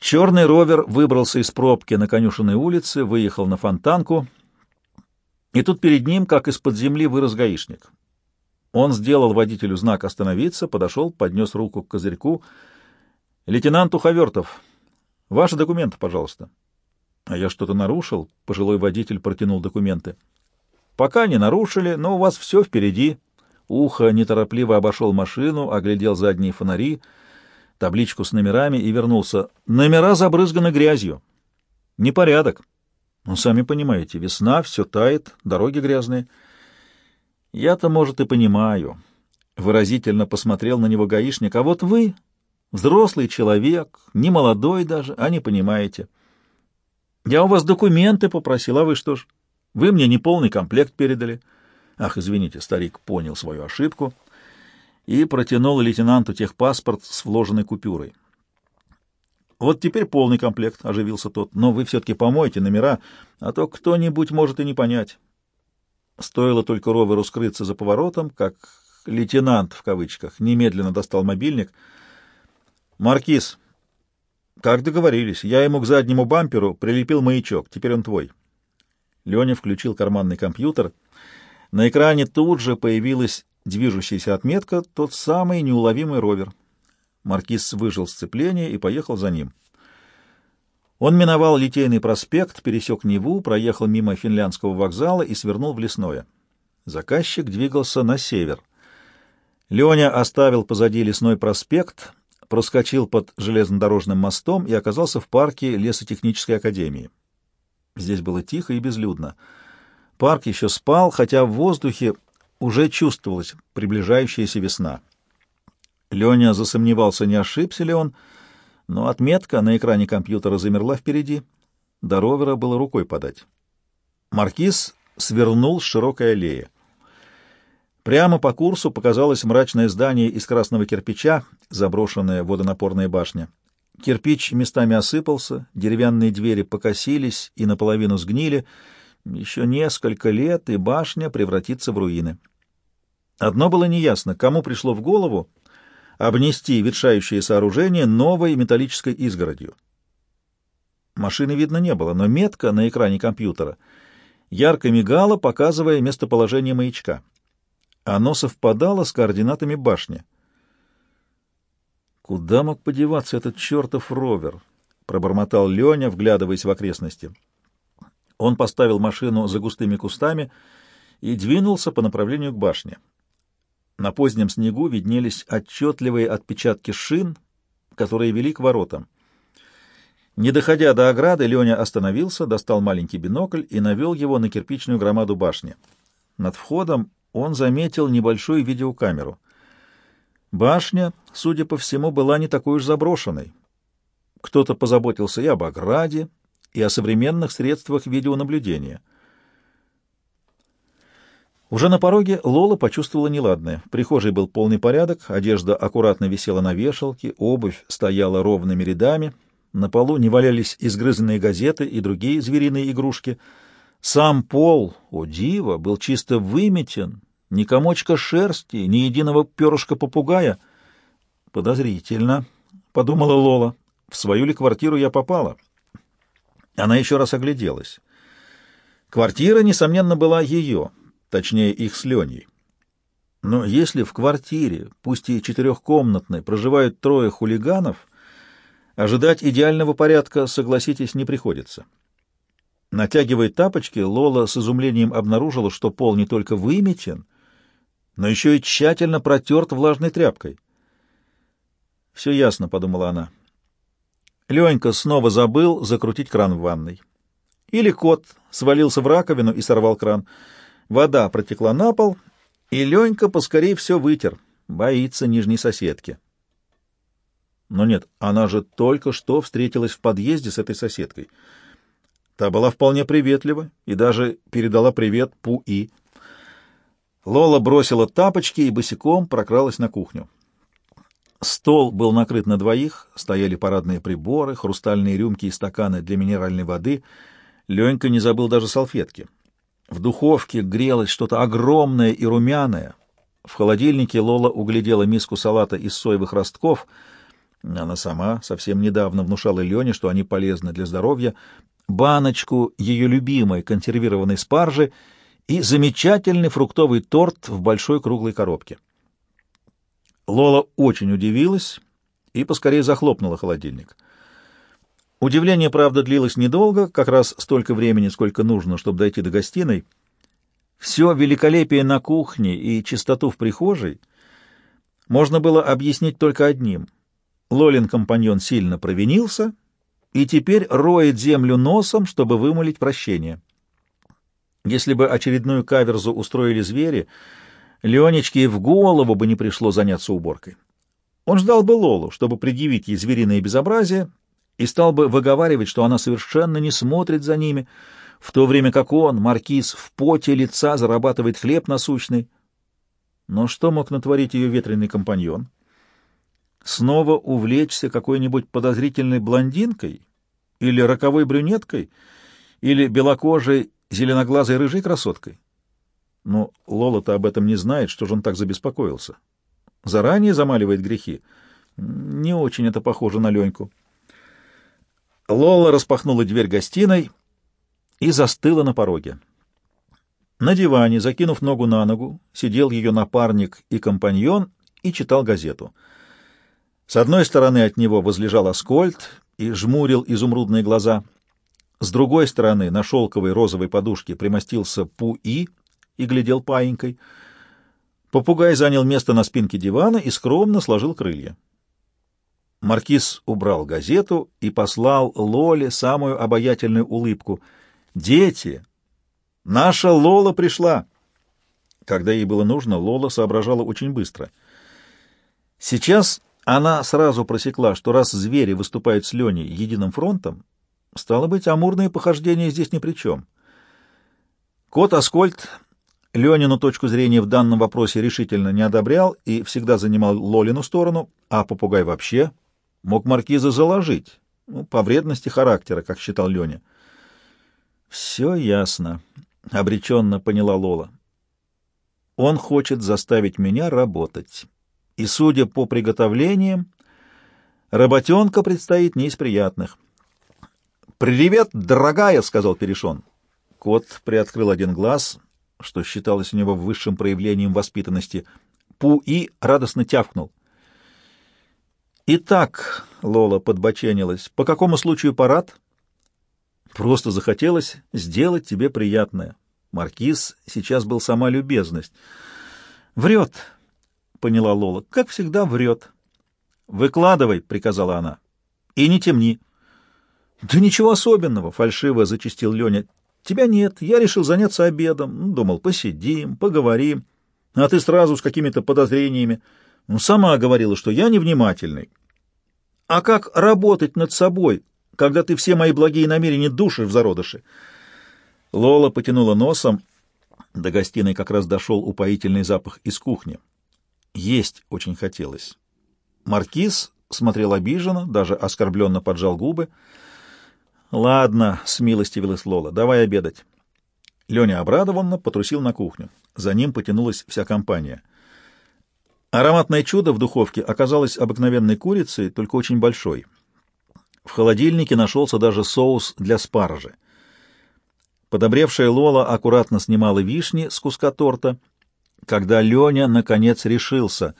Черный ровер выбрался из пробки на конюшенной улице, выехал на фонтанку, и тут перед ним, как из-под земли, вырос гаишник. Он сделал водителю знак «Остановиться», подошел, поднес руку к козырьку. «Лейтенант Уховертов, ваши документы, пожалуйста». «А я что-то нарушил?» — пожилой водитель протянул документы. «Пока не нарушили, но у вас все впереди». Ухо неторопливо обошел машину, оглядел задние фонари, табличку с номерами и вернулся. «Номера забрызганы грязью. Непорядок. Ну, сами понимаете, весна, все тает, дороги грязные». Я-то, может, и понимаю. Выразительно посмотрел на него гаишник. А вот вы, взрослый человек, не молодой даже, а не понимаете. Я у вас документы попросил, а вы что ж? Вы мне неполный комплект передали. Ах, извините, старик понял свою ошибку и протянул лейтенанту техпаспорт с вложенной купюрой. Вот теперь полный комплект, — оживился тот, — но вы все-таки помойте номера, а то кто-нибудь может и не понять. Стоило только роверу скрыться за поворотом, как лейтенант, в кавычках, немедленно достал мобильник. «Маркиз, как договорились, я ему к заднему бамперу прилепил маячок, теперь он твой». Леня включил карманный компьютер. На экране тут же появилась движущаяся отметка, тот самый неуловимый ровер. Маркиз выжил сцепление и поехал за ним. Он миновал Литейный проспект, пересек Неву, проехал мимо финляндского вокзала и свернул в лесное. Заказчик двигался на север. Леня оставил позади лесной проспект, проскочил под железнодорожным мостом и оказался в парке лесотехнической академии. Здесь было тихо и безлюдно. Парк еще спал, хотя в воздухе уже чувствовалась приближающаяся весна. Леня засомневался, не ошибся ли он, — но отметка на экране компьютера замерла впереди. До ровера было рукой подать. Маркиз свернул с широкой аллеи. Прямо по курсу показалось мрачное здание из красного кирпича, заброшенная водонапорная башня. Кирпич местами осыпался, деревянные двери покосились и наполовину сгнили. Еще несколько лет, и башня превратится в руины. Одно было неясно, кому пришло в голову обнести ветшающее сооружение новой металлической изгородью. Машины видно не было, но метка на экране компьютера ярко мигала, показывая местоположение маячка. Оно совпадало с координатами башни. «Куда мог подеваться этот чертов ровер?» — пробормотал Леня, вглядываясь в окрестности. Он поставил машину за густыми кустами и двинулся по направлению к башне. На позднем снегу виднелись отчетливые отпечатки шин, которые вели к воротам. Не доходя до ограды, Леня остановился, достал маленький бинокль и навел его на кирпичную громаду башни. Над входом он заметил небольшую видеокамеру. Башня, судя по всему, была не такой уж заброшенной. Кто-то позаботился и об ограде, и о современных средствах видеонаблюдения — уже на пороге Лола почувствовала неладное. В прихожей был полный порядок, одежда аккуратно висела на вешалке, обувь стояла ровными рядами, на полу не валялись изгрызенные газеты и другие звериные игрушки. Сам пол, о диво, был чисто выметен, ни комочка шерсти, ни единого перышка попугая. «Подозрительно», — подумала Лола, — «в свою ли квартиру я попала?» Она еще раз огляделась. Квартира, несомненно, была ее — точнее их с Леней. Но если в квартире, пусть и четырехкомнатной, проживают трое хулиганов, ожидать идеального порядка, согласитесь, не приходится. Натягивая тапочки, Лола с изумлением обнаружила, что пол не только выметен, но еще и тщательно протерт влажной тряпкой. «Все ясно», — подумала она. Ленька снова забыл закрутить кран в ванной. Или кот свалился в раковину и сорвал кран — Вода протекла на пол, и Ленька поскорей все вытер. Боится нижней соседки. Но нет, она же только что встретилась в подъезде с этой соседкой. Та была вполне приветлива и даже передала привет Пу-И. Лола бросила тапочки и босиком прокралась на кухню. Стол был накрыт на двоих, стояли парадные приборы, хрустальные рюмки и стаканы для минеральной воды. Ленька не забыл даже салфетки. В духовке грелось что-то огромное и румяное. В холодильнике Лола углядела миску салата из соевых ростков. Она сама совсем недавно внушала Лене, что они полезны для здоровья, баночку ее любимой консервированной спаржи и замечательный фруктовый торт в большой круглой коробке. Лола очень удивилась и поскорее захлопнула холодильник. Удивление, правда, длилось недолго, как раз столько времени, сколько нужно, чтобы дойти до гостиной. Все великолепие на кухне и чистоту в прихожей можно было объяснить только одним. Лолин компаньон сильно провинился и теперь роет землю носом, чтобы вымолить прощение. Если бы очередную каверзу устроили звери, Ленечке в голову бы не пришло заняться уборкой. Он ждал бы Лолу, чтобы предъявить ей звериное безобразие, и стал бы выговаривать, что она совершенно не смотрит за ними, в то время как он, маркиз, в поте лица зарабатывает хлеб насущный. Но что мог натворить ее ветреный компаньон? Снова увлечься какой-нибудь подозрительной блондинкой или роковой брюнеткой или белокожей зеленоглазой рыжей красоткой? Но Лола-то об этом не знает, что же он так забеспокоился. Заранее замаливает грехи. Не очень это похоже на Леньку. Лола распахнула дверь гостиной и застыла на пороге. На диване, закинув ногу на ногу, сидел ее напарник и компаньон и читал газету. С одной стороны от него возлежал Аскольд и жмурил изумрудные глаза. С другой стороны на шелковой розовой подушке примостился Пу-И — и глядел паинькой. Попугай занял место на спинке дивана и скромно сложил крылья. Маркиз убрал газету и послал Лоле самую обаятельную улыбку. «Дети! Наша Лола пришла!» Когда ей было нужно, Лола соображала очень быстро. Сейчас она сразу просекла, что раз звери выступают с Леней единым фронтом, стало быть, амурные похождения здесь ни при чем. Кот Аскольд Ленину точку зрения в данном вопросе решительно не одобрял и всегда занимал Лолину сторону, а попугай вообще мог маркиза заложить, ну, по вредности характера, как считал Леня. «Все ясно», — обреченно поняла Лола. «Он хочет заставить меня работать, и, судя по приготовлениям, работенка предстоит не из приятных». «Привет, дорогая!» — сказал Перешон. Кот приоткрыл один глаз — что считалось у него высшим проявлением воспитанности, Пу-И радостно тявкнул. «Итак», — Лола подбоченилась, — «по какому случаю парад?» «Просто захотелось сделать тебе приятное». Маркиз сейчас был сама любезность. «Врет», — поняла Лола, — «как всегда врет». «Выкладывай», — приказала она, — «и не темни». «Да ничего особенного», — фальшиво зачистил Леня. Тебя нет, я решил заняться обедом. Ну, думал, посидим, поговорим. А ты сразу с какими-то подозрениями. Ну, сама говорила, что я невнимательный. А как работать над собой, когда ты все мои благие намерения душишь в зародыше? Лола потянула носом. До гостиной как раз дошел упоительный запах из кухни. Есть очень хотелось. Маркиз смотрел обиженно, даже оскорбленно поджал губы. «Ладно», — смилостивилась Лола, — «давай обедать». Леня обрадованно потрусил на кухню. За ним потянулась вся компания. Ароматное чудо в духовке оказалось обыкновенной курицей, только очень большой. В холодильнике нашелся даже соус для спаржи. Подобревшая Лола аккуратно снимала вишни с куска торта, когда Леня, наконец, решился.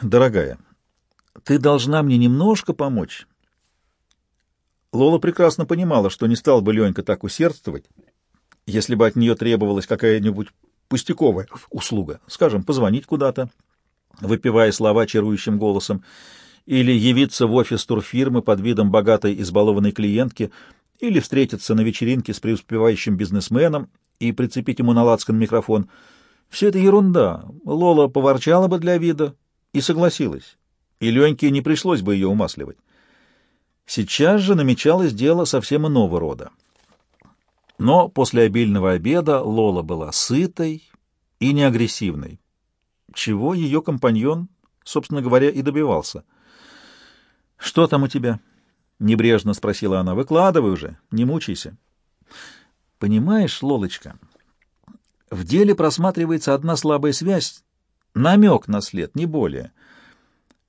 «Дорогая, ты должна мне немножко помочь». Лола прекрасно понимала, что не стал бы Ленька так усердствовать, если бы от нее требовалась какая-нибудь пустяковая услуга, скажем, позвонить куда-то, выпивая слова чарующим голосом, или явиться в офис турфирмы под видом богатой избалованной клиентки, или встретиться на вечеринке с преуспевающим бизнесменом и прицепить ему на лацкан микрофон. Все это ерунда. Лола поворчала бы для вида и согласилась, и Леньке не пришлось бы ее умасливать. Сейчас же намечалось дело совсем иного рода. Но после обильного обеда Лола была сытой и неагрессивной, чего ее компаньон, собственно говоря, и добивался. «Что там у тебя?» — небрежно спросила она. «Выкладывай уже, не мучайся». «Понимаешь, Лолочка, в деле просматривается одна слабая связь, намек на след, не более.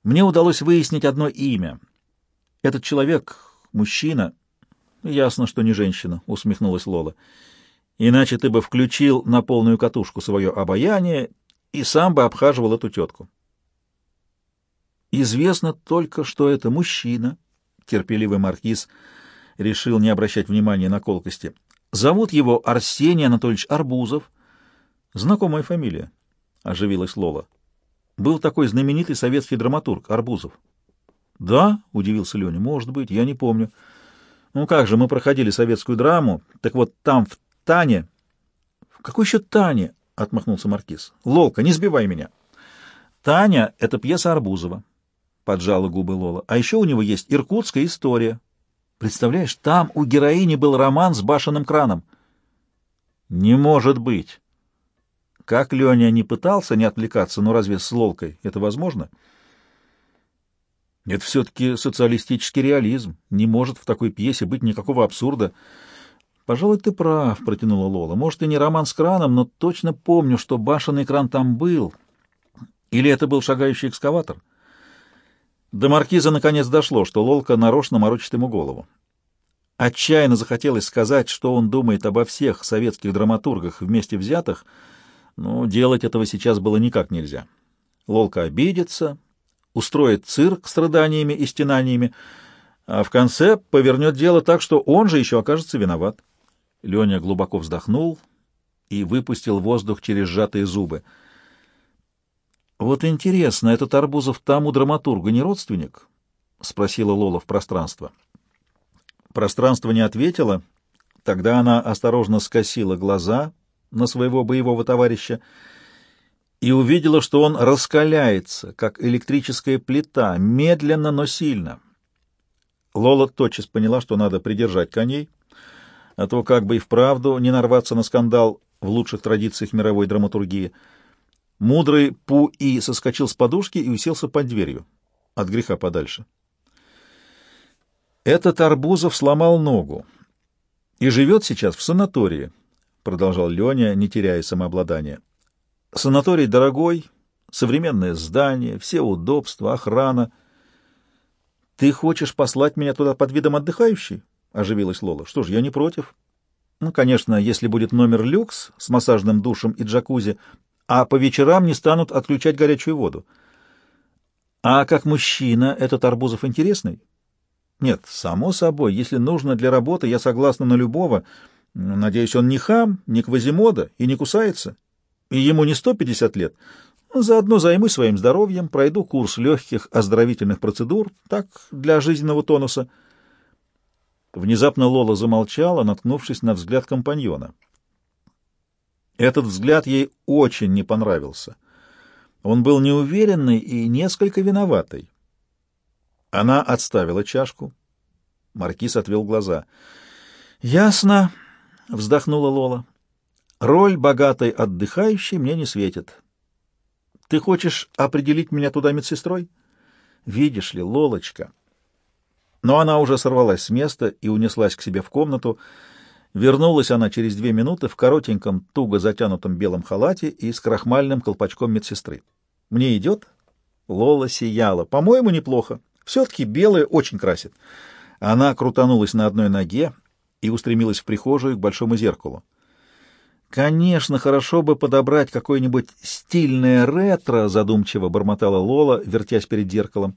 Мне удалось выяснить одно имя. Этот человек — мужчина. Ясно, что не женщина, — усмехнулась Лола. Иначе ты бы включил на полную катушку свое обаяние и сам бы обхаживал эту тетку. Известно только, что это мужчина, — терпеливый маркиз решил не обращать внимания на колкости. Зовут его Арсений Анатольевич Арбузов. Знакомая фамилия, — оживилась Лола. Был такой знаменитый советский драматург Арбузов. Да, — удивился Леня, — может быть, я не помню. Ну как же, мы проходили советскую драму, так вот там, в Тане... — В какой еще Тане? — отмахнулся маркиз. — Лолка, не сбивай меня. Таня — это пьеса Арбузова, — поджала губы Лола. А еще у него есть иркутская история. Представляешь, там у героини был роман с башенным краном. — Не может быть! Как Леня не пытался не отвлекаться, но разве с Лолкой это возможно? Это все-таки социалистический реализм. Не может в такой пьесе быть никакого абсурда. Пожалуй, ты прав, протянула Лола. Может, и не роман с краном, но точно помню, что башенный кран там был. Или это был шагающий экскаватор? До маркиза наконец дошло, что Лолка нарочно морочит ему голову. Отчаянно захотелось сказать, что он думает обо всех советских драматургах вместе взятых — но делать этого сейчас было никак нельзя. Лолка обидится, устроит цирк с рыданиями и стенаниями, а в конце повернет дело так, что он же еще окажется виноват. Леня глубоко вздохнул и выпустил воздух через сжатые зубы. «Вот интересно, этот Арбузов там у драматурга не родственник?» — спросила Лола в пространство. Пространство не ответило. Тогда она осторожно скосила глаза, на своего боевого товарища и увидела, что он раскаляется, как электрическая плита, медленно, но сильно. Лола тотчас поняла, что надо придержать коней, а то как бы и вправду не нарваться на скандал в лучших традициях мировой драматургии. Мудрый Пу-И соскочил с подушки и уселся под дверью, от греха подальше. Этот Арбузов сломал ногу и живет сейчас в санатории, — продолжал Леня, не теряя самообладания. «Санаторий дорогой, современное здание, все удобства, охрана. Ты хочешь послать меня туда под видом отдыхающей?» — оживилась Лола. «Что ж, я не против. Ну, конечно, если будет номер люкс с массажным душем и джакузи, а по вечерам не станут отключать горячую воду. А как мужчина этот Арбузов интересный?» «Нет, само собой, если нужно для работы, я согласна на любого». Надеюсь, он не хам, не квазимода и не кусается. Ему не 150 лет. Заодно займусь своим здоровьем, пройду курс легких оздоровительных процедур, так, для жизненного тонуса. Внезапно Лола замолчала, наткнувшись на взгляд компаньона. Этот взгляд ей очень не понравился. Он был неуверенный и несколько виноватый. Она отставила чашку. Маркиз отвел глаза. «Ясно вздохнула Лола. Роль богатой отдыхающей мне не светит. Ты хочешь определить меня туда медсестрой? Видишь ли, Лолочка. Но она уже сорвалась с места и унеслась к себе в комнату. Вернулась она через две минуты в коротеньком, туго затянутом белом халате и с крахмальным колпачком медсестры. Мне идет? Лола сияла. По-моему, неплохо. Все-таки белое очень красит. Она крутанулась на одной ноге, и устремилась в прихожую к большому зеркалу. «Конечно, хорошо бы подобрать какое-нибудь стильное ретро», — задумчиво бормотала Лола, вертясь перед зеркалом.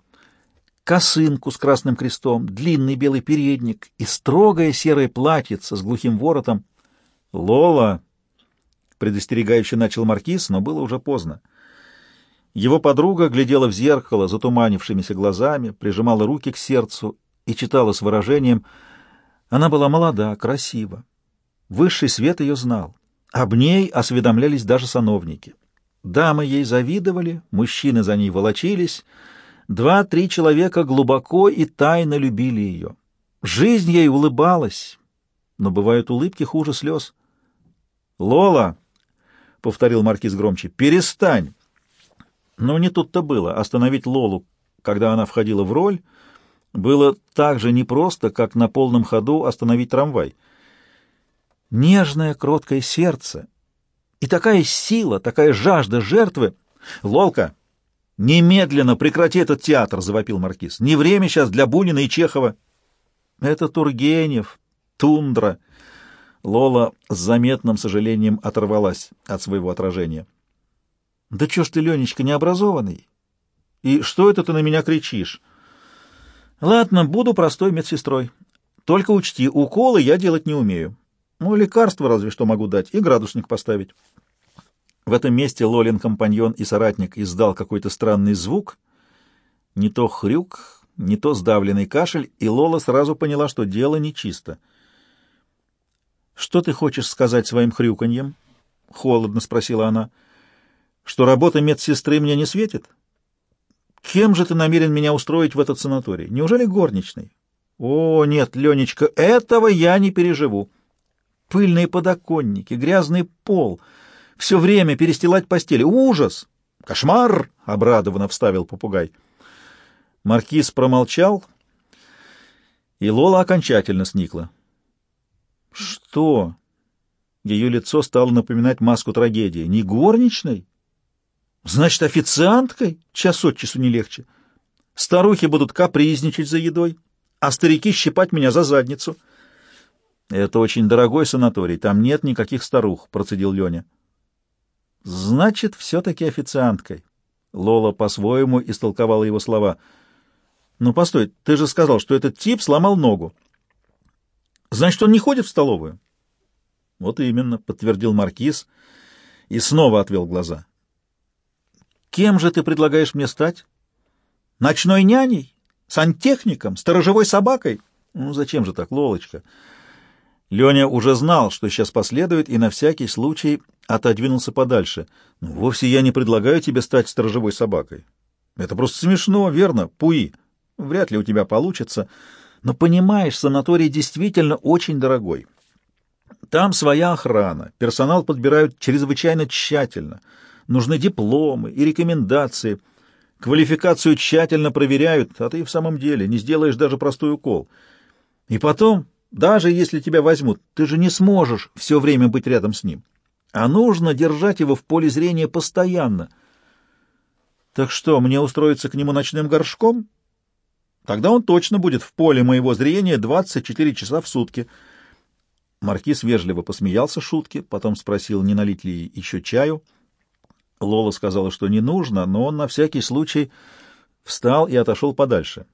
«Косынку с красным крестом, длинный белый передник и строгое серое платьице с глухим воротом». «Лола!» — предостерегающе начал маркиз, но было уже поздно. Его подруга глядела в зеркало затуманившимися глазами, прижимала руки к сердцу и читала с выражением — она была молода, красива. Высший свет ее знал. Об ней осведомлялись даже сановники. Дамы ей завидовали, мужчины за ней волочились. Два-три человека глубоко и тайно любили ее. Жизнь ей улыбалась, но бывают улыбки хуже слез. «Лола!» — повторил маркиз громче. «Перестань!» Но не тут-то было. Остановить Лолу, когда она входила в роль — было так же непросто, как на полном ходу остановить трамвай. Нежное, кроткое сердце и такая сила, такая жажда жертвы. Лолка, Немедленно прекрати этот театр, завопил маркиз. Не время сейчас для Бунина и Чехова. Это Тургенев, тундра. Лола с заметным сожалением оторвалась от своего отражения. Да чё ж ты, Ленечка, необразованный? И что это ты на меня кричишь? Ладно, буду простой медсестрой. Только учти, уколы я делать не умею. Ну, лекарство разве что могу дать и градусник поставить. В этом месте Лолин компаньон и соратник издал какой-то странный звук, не то хрюк, не то сдавленный кашель, и Лола сразу поняла, что дело нечисто. «Что ты хочешь сказать своим хрюканьем?» — холодно спросила она. «Что работа медсестры мне не светит? Кем же ты намерен меня устроить в этот санаторий? Неужели горничной?» «О, нет, Ленечка, этого я не переживу. Пыльные подоконники, грязный пол — все время перестилать постели. Ужас! Кошмар! — обрадованно вставил попугай. Маркиз промолчал, и Лола окончательно сникла. Что? Ее лицо стало напоминать маску трагедии. Не горничной? Значит, официанткой? Час от часу не легче. Старухи будут капризничать за едой, а старики щипать меня за задницу. Это очень дорогой санаторий, там нет никаких старух, процедил Леня. Значит, все-таки официанткой. Лола по-своему истолковала его слова. Ну, постой, ты же сказал, что этот тип сломал ногу. Значит, он не ходит в столовую? Вот именно, подтвердил маркиз и снова отвел глаза. Кем же ты предлагаешь мне стать? Ночной няней? Сантехником? Сторожевой собакой? Ну, зачем же так, Лолочка? Леня уже знал, что сейчас последует, и на всякий случай отодвинулся подальше. «Ну, вовсе я не предлагаю тебе стать сторожевой собакой. Это просто смешно, верно, Пуи? Вряд ли у тебя получится. Но понимаешь, санаторий действительно очень дорогой. Там своя охрана, персонал подбирают чрезвычайно тщательно. Нужны дипломы и рекомендации. Квалификацию тщательно проверяют, а ты в самом деле не сделаешь даже простой укол. И потом, даже если тебя возьмут, ты же не сможешь все время быть рядом с ним а нужно держать его в поле зрения постоянно. Так что, мне устроиться к нему ночным горшком? Тогда он точно будет в поле моего зрения 24 часа в сутки. Маркиз вежливо посмеялся шутке, потом спросил, не налить ли еще чаю. Лола сказала, что не нужно, но он на всякий случай встал и отошел подальше.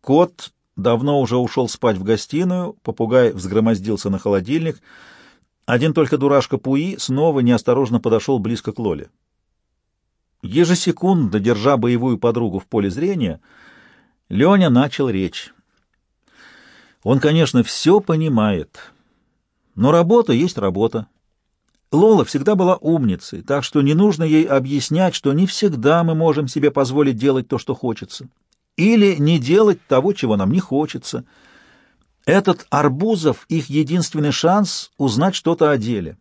Кот давно уже ушел спать в гостиную, попугай взгромоздился на холодильник — один только дурашка Пуи снова неосторожно подошел близко к Лоле. Ежесекундно, держа боевую подругу в поле зрения, Леня начал речь. Он, конечно, все понимает, но работа есть работа. Лола всегда была умницей, так что не нужно ей объяснять, что не всегда мы можем себе позволить делать то, что хочется, или не делать того, чего нам не хочется — этот Арбузов — их единственный шанс узнать что-то о деле.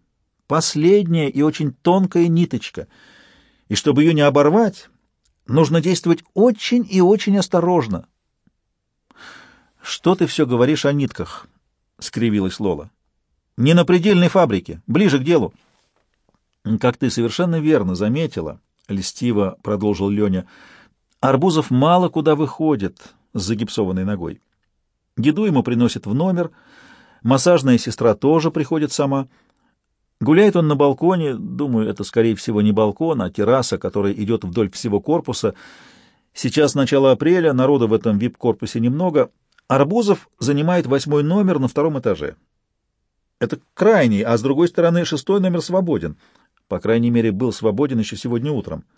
Последняя и очень тонкая ниточка. И чтобы ее не оборвать, нужно действовать очень и очень осторожно. — Что ты все говоришь о нитках? — скривилась Лола. — Не на предельной фабрике, ближе к делу. — Как ты совершенно верно заметила, — льстиво продолжил Леня, — Арбузов мало куда выходит с загипсованной ногой. Еду ему приносят в номер, массажная сестра тоже приходит сама. Гуляет он на балконе, думаю, это, скорее всего, не балкон, а терраса, которая идет вдоль всего корпуса. Сейчас начало апреля, народа в этом вип-корпусе немного. Арбузов занимает восьмой номер на втором этаже. Это крайний, а с другой стороны шестой номер свободен. По крайней мере, был свободен еще сегодня утром. —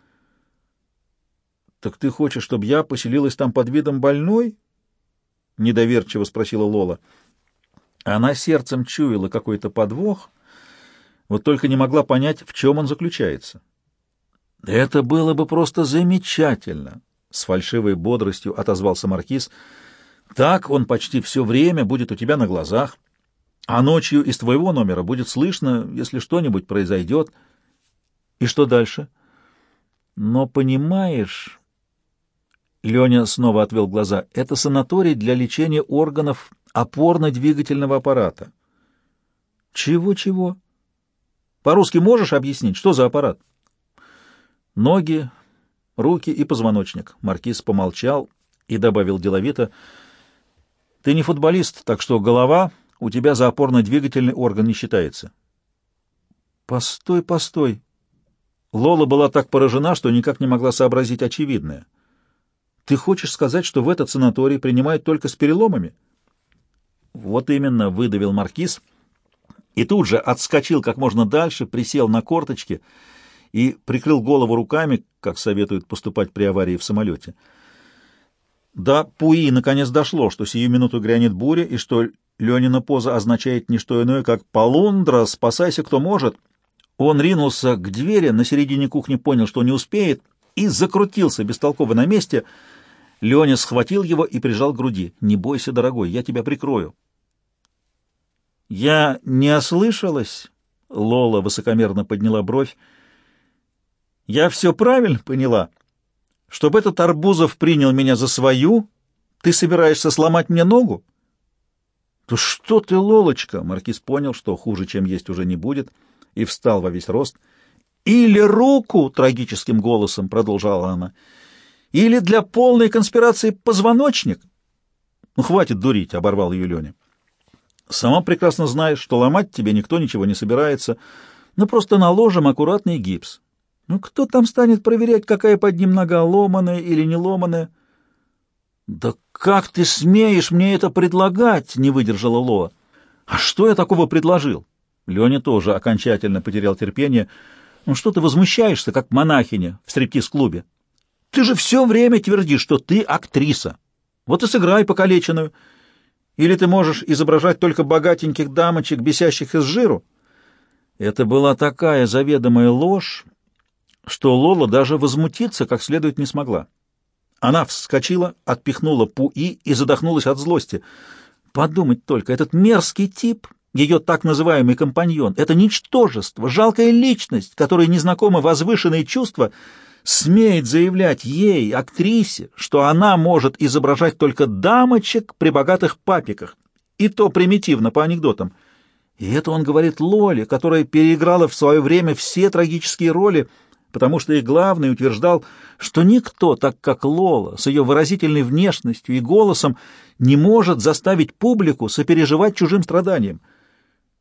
Так ты хочешь, чтобы я поселилась там под видом больной? — недоверчиво спросила Лола. Она сердцем чуяла какой-то подвох, вот только не могла понять, в чем он заключается. «Это было бы просто замечательно!» — с фальшивой бодростью отозвался Маркиз. «Так он почти все время будет у тебя на глазах, а ночью из твоего номера будет слышно, если что-нибудь произойдет. И что дальше?» «Но понимаешь...» Леня снова отвел глаза. «Это санаторий для лечения органов опорно-двигательного аппарата». «Чего-чего?» «По-русски можешь объяснить, что за аппарат?» «Ноги, руки и позвоночник. Маркиз помолчал и добавил деловито. Ты не футболист, так что голова у тебя за опорно-двигательный орган не считается. Постой, постой. Лола была так поражена, что никак не могла сообразить очевидное. Ты хочешь сказать, что в этот санаторий принимают только с переломами? Вот именно, выдавил маркиз и тут же отскочил как можно дальше, присел на корточки и прикрыл голову руками, как советуют поступать при аварии в самолете. До Пуи наконец дошло, что сию минуту грянет буря, и что Ленина поза означает не что иное, как «Полундра, спасайся, кто может». Он ринулся к двери, на середине кухни понял, что не успеет, и закрутился бестолково на месте. Леня схватил его и прижал к груди. «Не бойся, дорогой, я тебя прикрою». «Я не ослышалась?» — Лола высокомерно подняла бровь. «Я все правильно поняла?» Чтобы этот Арбузов принял меня за свою, ты собираешься сломать мне ногу? — То что ты, Лолочка? — Маркиз понял, что хуже, чем есть, уже не будет, и встал во весь рост. — Или руку, — трагическим голосом продолжала она, — или для полной конспирации позвоночник. — Ну, хватит дурить, — оборвал ее Леня. — Сама прекрасно знаешь, что ломать тебе никто ничего не собирается. Ну, просто наложим аккуратный гипс. Ну, кто там станет проверять, какая под ним нога, ломаная или не ломаная? — Да как ты смеешь мне это предлагать? — не выдержала Лоа. — А что я такого предложил? Леня тоже окончательно потерял терпение. — Ну что ты возмущаешься, как монахиня в стриптиз-клубе? Ты же все время твердишь, что ты актриса. Вот и сыграй покалеченную. Или ты можешь изображать только богатеньких дамочек, бесящих из жиру? Это была такая заведомая ложь, что Лола даже возмутиться как следует не смогла. Она вскочила, отпихнула Пуи и задохнулась от злости. Подумать только, этот мерзкий тип, ее так называемый компаньон, это ничтожество, жалкая личность, которой незнакомы возвышенные чувства, смеет заявлять ей, актрисе, что она может изображать только дамочек при богатых папиках, и то примитивно, по анекдотам. И это он говорит Лоле, которая переиграла в свое время все трагические роли — потому что их главный утверждал, что никто, так как Лола, с ее выразительной внешностью и голосом, не может заставить публику сопереживать чужим страданиям.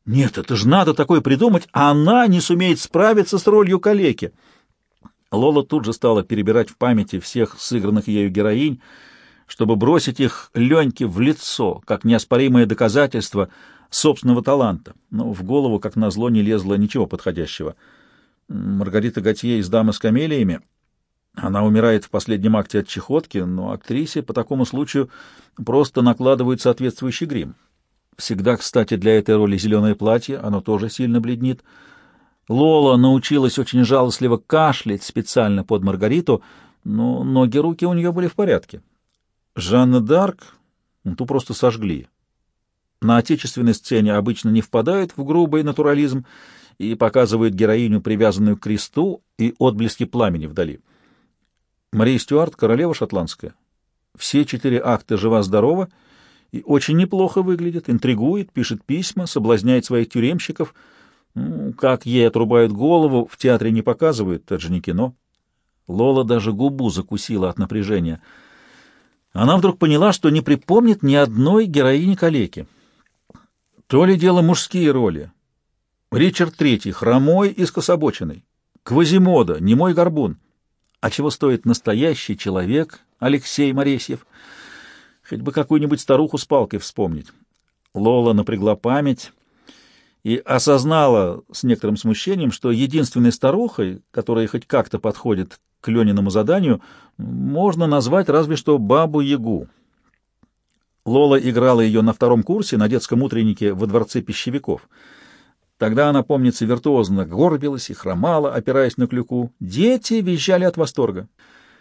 Нет, это же надо такое придумать, а она не сумеет справиться с ролью калеки. Лола тут же стала перебирать в памяти всех сыгранных ею героинь, чтобы бросить их Леньке в лицо, как неоспоримое доказательство собственного таланта. Но в голову, как назло, не лезло ничего подходящего — Маргарита Готье из «Дамы с камелиями». Она умирает в последнем акте от чехотки, но актрисе по такому случаю просто накладывают соответствующий грим. Всегда, кстати, для этой роли зеленое платье, оно тоже сильно бледнит. Лола научилась очень жалостливо кашлять специально под Маргариту, но ноги-руки у нее были в порядке. Жанна Д'Арк, ну, ту просто сожгли. На отечественной сцене обычно не впадают в грубый натурализм, и показывают героиню, привязанную к кресту, и отблески пламени вдали. Мария Стюарт — королева шотландская. Все четыре акта жива-здорова и очень неплохо выглядит, интригует, пишет письма, соблазняет своих тюремщиков. Как ей отрубают голову, в театре не показывают, это же не кино. Лола даже губу закусила от напряжения. Она вдруг поняла, что не припомнит ни одной героини калеки. То ли дело мужские роли, Ричард Третий, хромой и скособоченный. Квазимода, немой горбун. А чего стоит настоящий человек, Алексей Моресьев? Хоть бы какую-нибудь старуху с палкой вспомнить. Лола напрягла память и осознала с некоторым смущением, что единственной старухой, которая хоть как-то подходит к Лениному заданию, можно назвать разве что Бабу-Ягу. Лола играла ее на втором курсе на детском утреннике во дворце пищевиков — Тогда она, помнится, виртуозно горбилась и хромала, опираясь на клюку. Дети визжали от восторга.